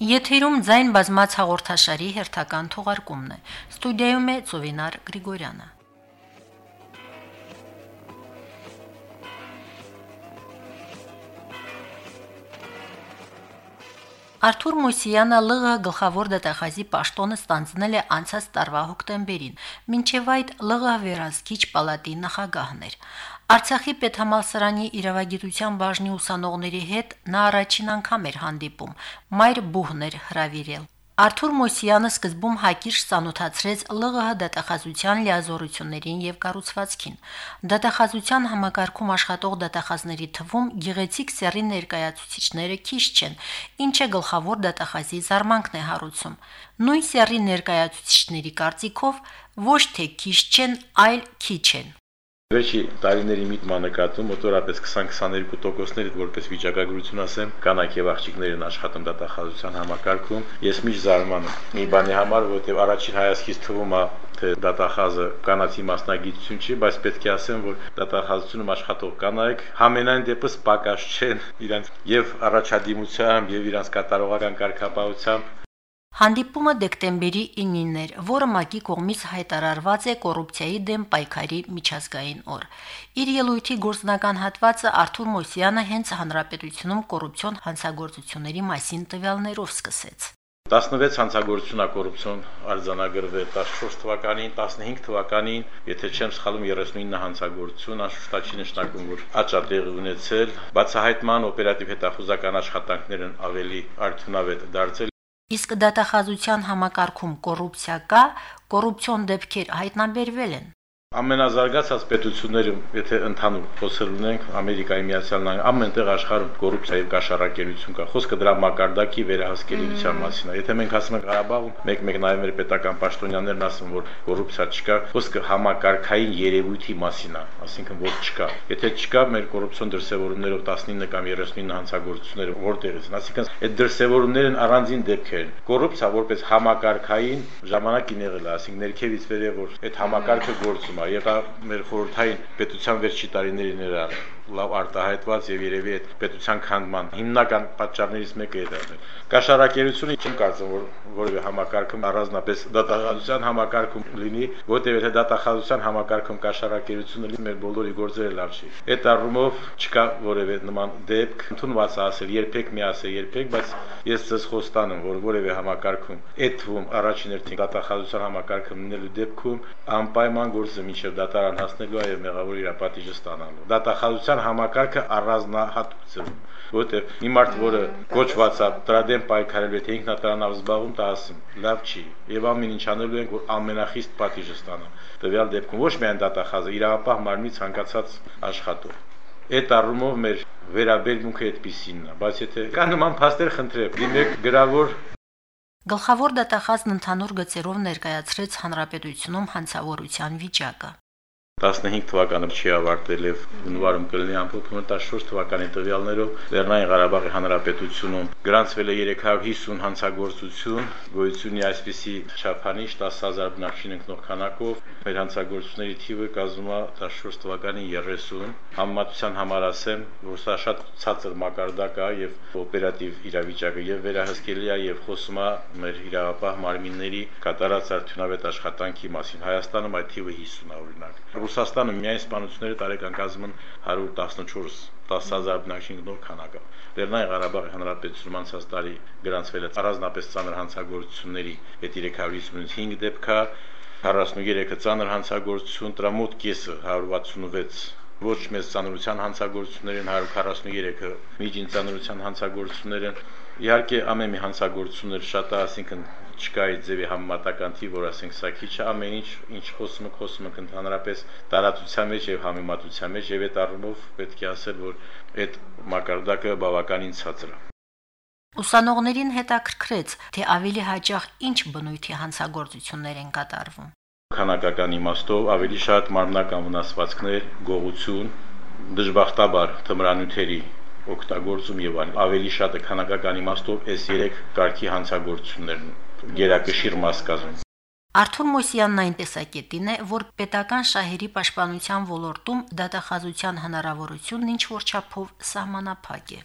Եթերում ձայն բազմաց հաղորդաշարի հերթական թողարկումն է։ Ստուդիայում է Ծովինար Գրիգորյանը։ Արթուր Մուսյանը ԼՂ գլխավոր դատախազի պաշտոնը ստանձնել է անցած տարվա հոկտեմբերին։ Մինչև այդ ԼՂ վերահսկիչ պալատի նախագահն էր։ Արցախի պետհամալսարանի իրավագիտության բաժնի ուսանողների հետ նա առաջին անգամ էր հանդիպում։ Մայր բուհներ հravirել։ Արթուր Մոսյանը սկզբում հակիրճ ցանոթացրեց ԼՂՀ դատախազության լիազորություններին եւ կառուցվածքին։ Դատախազության համակարգում աշխատող դատախազների թվում գեղեցիկ սերի ներկայացուցիչները քիչ չեն, ինչը գլխավոր դատախազի զարմանքն է հարուցում։ Նույն սերի ներկայացուցիչների կարծիքով ոչ թե քիչ չեն, այլ քիչ են։ Վերջի տարիների միտման նկատում մոտորապես 20-22%-ից որպես վիճակագրություն ասեմ, կանայք եւ աղջիկներն աշխատում դատախազության համակարգում, ես միշտ զարմանում։ Մի բանի համար, որովհետեւ առաջին հայացքից թվում է թե դատախազը կանացի մասնագիտություն չի, բայց պետք է ասեմ, որ դատախազությունում աշխատող կանայք համենայն դեպս պակաս չեն իրանց եւ առաջադիմությամբ եւ իրանց կատարողական կարգապահությամբ Հանդիպումը դեկտեմբերի 9-ին էր, որը ՄԱԿ-ի կողմից հայտարարված է կոռուպցիայի դեմ պայքարի միջազգային օր։ Իր ելույթի գործնական հատվածը Արթուր Մոսյանը հենց հանրապետությունում կոռուպցիոն հանցագործությունների մասին տվյալներով սկսեց։ 16 հանցագործությունա կոռուպցիոն արձանագրվել 14 թվականին, 15 թվականին, եթե չեմ սխալվում 39 հանցագործություն, անշուշտաչի նշանակում որ աճա տեղի ունեցել, բացահայտման օպերատիվ հետախուզական աշխատանքներն ավելի արդյունավետ դարձել Իսկ դատախազության համակարգում կոռուպցիա կա, կոռուպցիոն դեպքեր հայտնաբերվել են։ Ամենազարգացած պետություններում, եթե ընդհանուր խոսել ունենք, Ամերիկայի Միացյալ Նահանգ ամենտեղ աշխարհում կոռուպցիա եւ կաշառակերություն կա։ Խոսքը դրա մակարդակի վերահսկելիության մասին է։ Եթե մենք ասում ենք Ղարաբաղում, մեկ-մեկ նաեւ մեր պետական պաշտոնյաներն ասում որ կոռուպցիա չկա, խոսքը համակարգային երևույթի մասին է, ասինքն որ չկա։ Եթե չկա, մեր կոռուպցիոն դրսևորումներով 19 կամ 39 հանցագործությունները որտեղից ասինքն այդ դրսևորումներն առանձին դեպքեր են։ Կոռուպցիա որպես համակարգային ժամանակին եղել է, ասինքն ներքևից վերև որ այդ համակարգը գործում է, եղա մեր խորհրդային պետության վերջի տարիներին էր լավ արտահայտված եւ երևի այդ պետության քանդման հիմնական պատճառներից մեկը է դա։ Կաշառակերությունը չեմ կարծում որ որևէ համակարգում առանձնապես դատախազության համակարգում լինի, որտեղ եթե դատախազության համակարգում կաշառակերությունը լինի, մեր բոլորի գործերը լավ չի։ Այդ առումով չկա որևէ նման դեպք, ընդունված ասել, երբեք մի ասել, երբեք, բայց ես ձեզ խոստանում, որ որևէ համակարգում այդ թվում առաջին հերթին դատախազության համակարգը լինելու դեպքում անպայման գործը մինչև դատարան հասնելու եւ մեղավոր իր պատիժը ստանալու։ Դատախազության պետական համակարգը առանձնահատուցում որտեղ մի մարդ, որը կոչված է տրադեն պայքարել, եթե ինքնատարանավ զբաղվում, դա ասում, լավ չի։ Եվ ամեն ինչ անելու ենք, որ ամենախիստ պատիժը ստանա։ Տվյալ դեպքում ոչ միայն դատախազը, իրավապահ մարմնի ցանկացած աշխատող։ Այդ առումով մեր վերաբերմունքը այդպեսինն է, բայց եթե կա նման փաստեր խնդրեմ, դիմեք գրավոր Գլխավոր դատախազն ընդհանուր գծերով ներկայացրեց հանրապետությունում հանցավորության վիճակը։ 15 թվականը չի ավարտվել եւ հունվարում կլինի ամփոփումը 14 թվականի տվյալներով Լեռնային Ղարաբաղի Հանրապետությունում գրանցվել է 350 հանցագործություն, գոյությունի այսպիսի չափանիշ 10000 բնակչին ընկնող քանակով մեր հանցագործությունների թիվը կազմում է 14 թվականի 30 համեմատության համար ասեմ, որ սա շատ ցածր մակարդակ է եւ օպերատիվ իրավիճակը եւ վերահսկելի է եւ խոսում է մեր իրավապահ մարմինների կատարած արդյունավետ աշխատանքի մասին Հայաստանում այդ թիվը 50 է օրինակ Ռուսաստանը միայն սպանությունները տարեկան կազմում 114 10000 բնակչին գնող քանակը։ Լեռնային Ղարաբաղի Հանրապետությունում անցած տարի գրանցվել է առանձնապես ծանր հանցագործությունների հետ 355 դեպքա, 43-ը ծանր հանցագործություն, տրամոտ կեսը 166 ոչ մեծ ծանրության հանցագործություններ են 143-ը միջին ծանրության հանցագործություններ են իհարկե ամեն մի հանցագործություններ շատ է ասինքն չկա այդ ձևի համեմատական թիվ, որ ասենք սա քիչ է, ամեն ինչ ինչ խոսում եք, խոսում եք ընդհանրապես տարածության մեջ եւ համեմատության մեջ եւ այդ առումով պետք է ասել, որ այդ մակարդակը բավականին ցածր է։ Ուսանողներին հետաքրքրեց, թե ավելի հաճախ ինչ բնույթի հանցագործություններ են կատարվում։ Քանակական իմաստով ավելի շատ մարմնական վնասվածքներ, գողություն, դժբախտաբար թմրանյութերի օգտագործում եւ այլն ավելի շատը քանակական իմաստով այս 3 կարգի հանցագործություններն գերակշիռ մաս կազմում։ Արթուր Մոսյանն այն տեսակետին է, որ պետական շահերի պաշտպանության ոլորտում դատախազության հնարավորությունն ինչ որ չափով սահմանափակ է։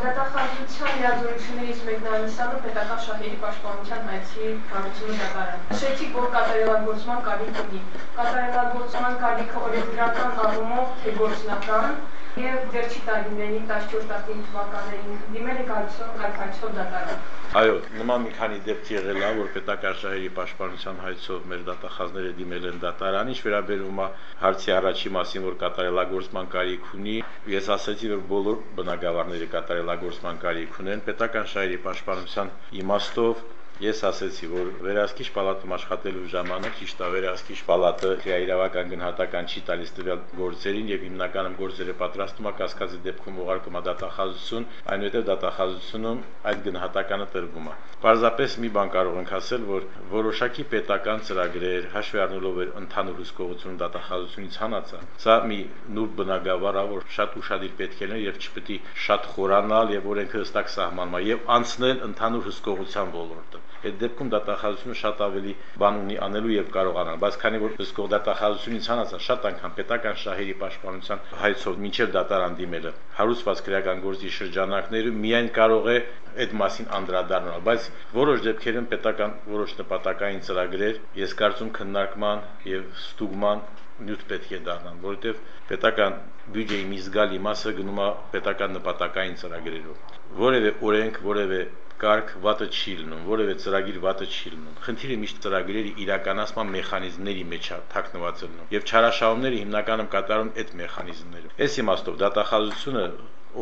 Դատախազության լիազորություններից մեկն անիսանը պետական շահերի պաշտպանության հայցի կառուցումը դատարան։ Նշեցիք, որ կատարելագործման կարիք ունի։ Կատարելագործման կարիքը օրենսդրական առումով թե գործնական եւ վերջի տարիներին 14-15 թվականներին դիմել եք այցով կարգայցով դատարան։ Այո, նման մի քանի դեպք եղել է, որ պետական շահերի պաշտպանության հայցով մեր դատախազները դիմել են դատարան, ինչ վերաբերում է հարցի առաջի մասին, որ կատարելագործման կարիք ունի, ես ասացի, որ բոլոր բնակավարները կատարելագործման կարիք ունեն, պետական շահերի պաշտպանության իմաստով Ես ասեցի, որ վերահսկիչ պալատում աշխատելու ժամանակ ճիշտ է վերահսկիչ պալատը իրավական գնահատական չի տալիս տվյալ գործերին եւ հիմնականում գործերը պատրաստում է կասկածի դեպքում ուղարկում է դատախազություն, այնուհետեւ դատախազությունում այդ գնահատականը տրվում է։ Պարզապես մի բան կարող ենք ասել, որ որոշակի պետական ծրագրեր հաշվի առնելով էր ընդհանուր հսկողություն դատախազությունից հանածը, սա մի նուրբ բնագավառ է, որ շատ ուշադիր պետք է լինել եւ չպետք է շատ խորանալ եւ օրենքը հստակ սահմանալ եւ անցնել ընդհանուր հսկողության ոլորտը։ Այդ դեպքում դատախազությունը շատ ավելի բան ունի անելու եւ կարողանալ, բայց քանի որ հսկող դատախազությունից հանածը շատ անգամ պետական շահերի պաշտպանության հայցով մինչև դատարան դիմելը հարուցված քրեական գործի շրջանակներում միայն կարող է այդ մասին անդրադառնալ, բայց որոշ դեպքերում պետական որոշ նպատակային ծրագրեր ես կարծում քննարկման եւ ստուգման նյութ պետք է դառնան, որովհետև պետական բյուջեի մի զգալի մասը գնում է պետական նպատակային ծրագրերով։ Որևէ օրենք, որևէ կարգ վատը չի լինում, որևէ ծրագիր վատը չի լինում։ Խնդիրը միշտ ծրագրերի իրականացման մեխանիզմների մեջ է թաքնված լինում։ Եվ չարաշահումները հիմնականում կատարում այդ մեխանիզմներով։ Այս իմաստով դատախազությունը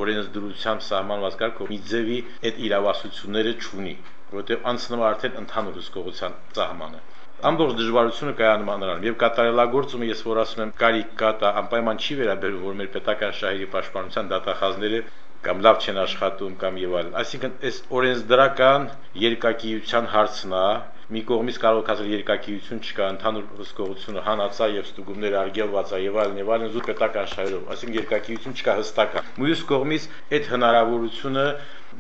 օրենսդրությամբ սահմանված կարգով մի ձևի այդ իրավասությունները չունի, որովհետև անցնում արդեն ընդհանուր հսկողության սահմանը ամբողջ դժվարությունը կայանում նրան եւ կատարելագործումը ես որ ասում եմ կարիք կա դա անպայման չի վերաբերվում որ մեր պետական շահերի պաշտպանության դատախազները կամ լավ չեն աշխատում կամ եւ այլն այսինքն այս օրենսդրական երկակիության հարցն է մի կողմից կարող ասել երկակիություն չկա, ընդհանուր հսկողությունը հանածա եւ ստուգումները արգելված է եւ այլն եւ այլն զուտ պետական շահերով, այսինքն երկակիություն չկա հստական։ Մյուս կողմից այդ հնարավորությունը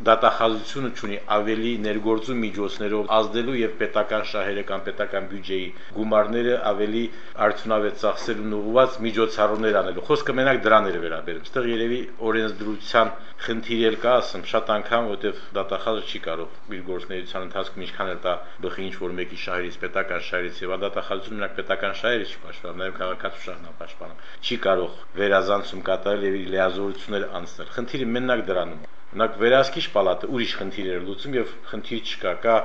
դատախազությունը ունի ավելի ներգործում միջոցներով ազդելու եւ պետական շահերը կամ պետական բյուջեի գումարները ավելի արդյունավետ ծախսելուն ուղղված միջոցառումներ անելու։ Խոսքը մենակ դրաներ է վերաբերում։ Այստեղ երևի օրենսդրության խնդիր էլ կա, ասեմ, շատ անգամ, որտեվ դատախազը չի կարող իր գործունեության ընթացքում ինչքան էլ տա բխի ինչ որ մեկի շահերից պետական շահերից եւ դատախազությունը մենակ պետական շահերից չի պաշտպանում, նաեւ քաղաքացու շահն է պաշտպանում։ Չի կարող վերազանցում կատարել եւ իր լիազորություններ անցնել։ Խնդիրը մենակ դրանում է Օրինակ վերահսկիչ պալատը ուրիշ խնդիր էր լուծում եւ խնդիր չկա, կա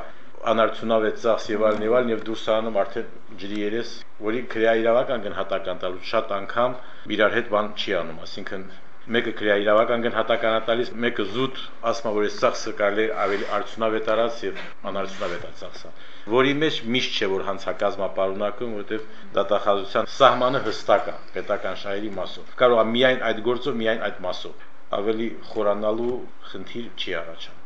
անարդյունավետ ծախս եւ այլն եւ այլն եւ դուրս անում արդեն ջրի երես, որի քրեա իրավական գնահատական տալու շատ անգամ իրար հետ բան չի անում, ասինքն մեկը քրեա իրավական գնահատական տալիս, մեկը զուտ ասում որ այս ծախսը կարելի ավելի արդյունավետ արած եւ անարդյունավետ ծախսը որի մեջ միշտ չէ որ հանցակազմա պարունակում, որովհետև դատախազության սահմանը հստակ է պետական շահերի մասով։ Կարող է միայն այդ գործով, միայն այդ մասով ավելի խորանալու խնդիր չի առաջանում։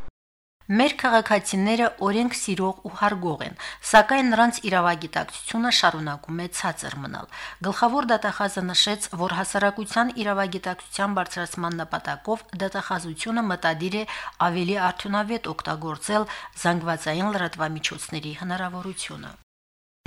Մեր քաղաքացիները օրենք սիրող ու հարգող են, սակայն նրանց իրավագիտակցությունը շարունակում է ցածր մնալ։ Գլխավոր դատախազը նշեց, որ հասարակության իրավագիտակցության բարձրացման նպատակով դատախազությունը մտադիր է ավելի արդյունավետ օգտագործել զանգվածային լրատվամիջոցների հնարավորությունը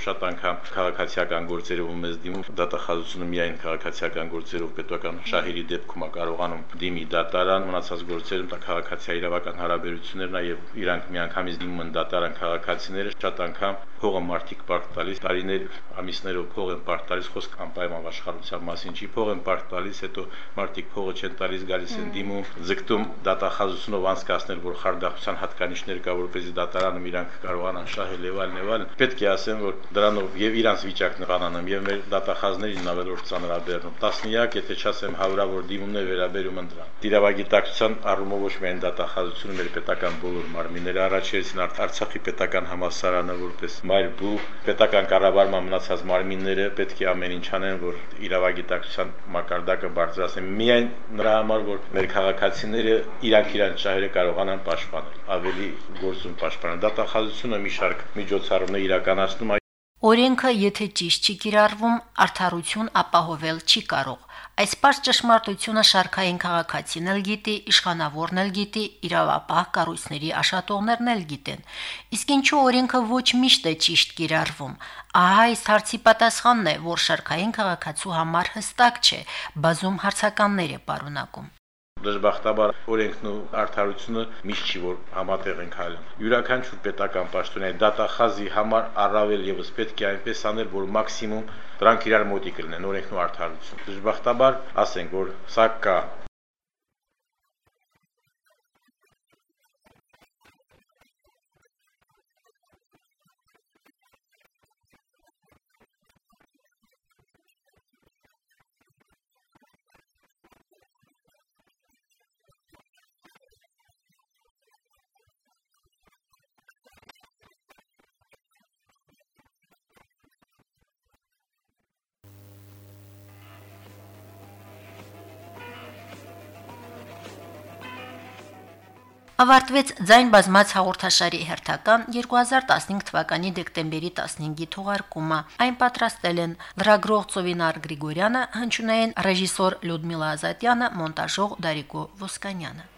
շատ անգամ քաղաքացիական գործերով մեզ դիմում դատախազությունը միայն քաղաքացիական գործերով պետական շահերի դեպքում է կարողանում դիմի դատարան մնացած գործերում դա քաղաքացիա իրավական հարաբերություններն է եւ իրանք միանգամից դիմում են դատարան քաղաքացիները շատ անգամ փողը մարտիկ պարկ տալիս տարիներ ամիսներով փող են պարկ տալիս խոսք անպայման աշխարհության մասին չի փող են պարկ տալիս հետո մարտիկ փողը չեն տալիս գալիս են դիմում ձգտում դատախազությունով անցկացնել որ խարդախության հատկանիշներ կա որպեսզի դատարանում իրանք կարողանան շահել եւ այլն եւ այլն պետք է ասեմ որ դրանով եւ իրանց վիճակն կանանամ եւ մեր դատախազներին ավելորդ ծանրաբեռնում տասնյակ եթե չասեմ հարյուրավոր դիմումներ վերաբերում են դրան դիրավագիտակցության առումով ոչ միայն դատախազությունը մեր պետական բոլոր մարմինները առաջերտին Արցախի պետական համալսարանը որպես մայրբու պետական կառավարման մնացած մարմինները պետք է ամեն ինչ անեն որ իրավագիտակցության մակարդակը բարձրացնեն միայն նրա համար որ մեր քաղաքացիները իրանք իրանք շահերը կարողանան պաշտպանել ավելի գործուն պաշտպանել դատախազությունը մի շարք միջոցառումներ իրականացնում Օրենքը, եթե ճիշտ չի կիրառվում, արդարություն ապահովել չի կարող։ Այս པարզ ճշմարտությունը շարքային քաղաքացին էլ գիտի, իշխանավորն էլ գիտի, իրավապահ կառույցների աշատողներն էլ գիտեն։ Իսկ ինչու օրենքը ոչ միշտ է ճիշտ կիրառվում։ Ահա այս հարցի պատասխանն է, որ շարքային քաղաքացու համար հստակ չէ, բազում հարցականներ է պարունակում։ Դժբախտաբար օրենքն ու արդարությունը միշտ չի որ համատեղ են քայլում։ Յուրաքանչյուր պետական պաշտոնյա դատախազի համար առավել եւս պետք է այնպես անել, որ մաքսիմում դրանք իրար մոտիկ լինեն օրենքն ու արդարություն։ Դժբախտաբար ասենք որ սա կա Ավարտվեց ձայն բազմաց հաղորդաշարի հերթական 2015 թվականի դեկտեմբերի 15-ի թողարկումը։ Այն պատրաստել են լրագրող Ծովինար Գրիգորյանը, հնչյունային ռեժիսոր Լյուդմիլա Ազատյանը, մոնտաժող Դարիկո Ոսկանյանը։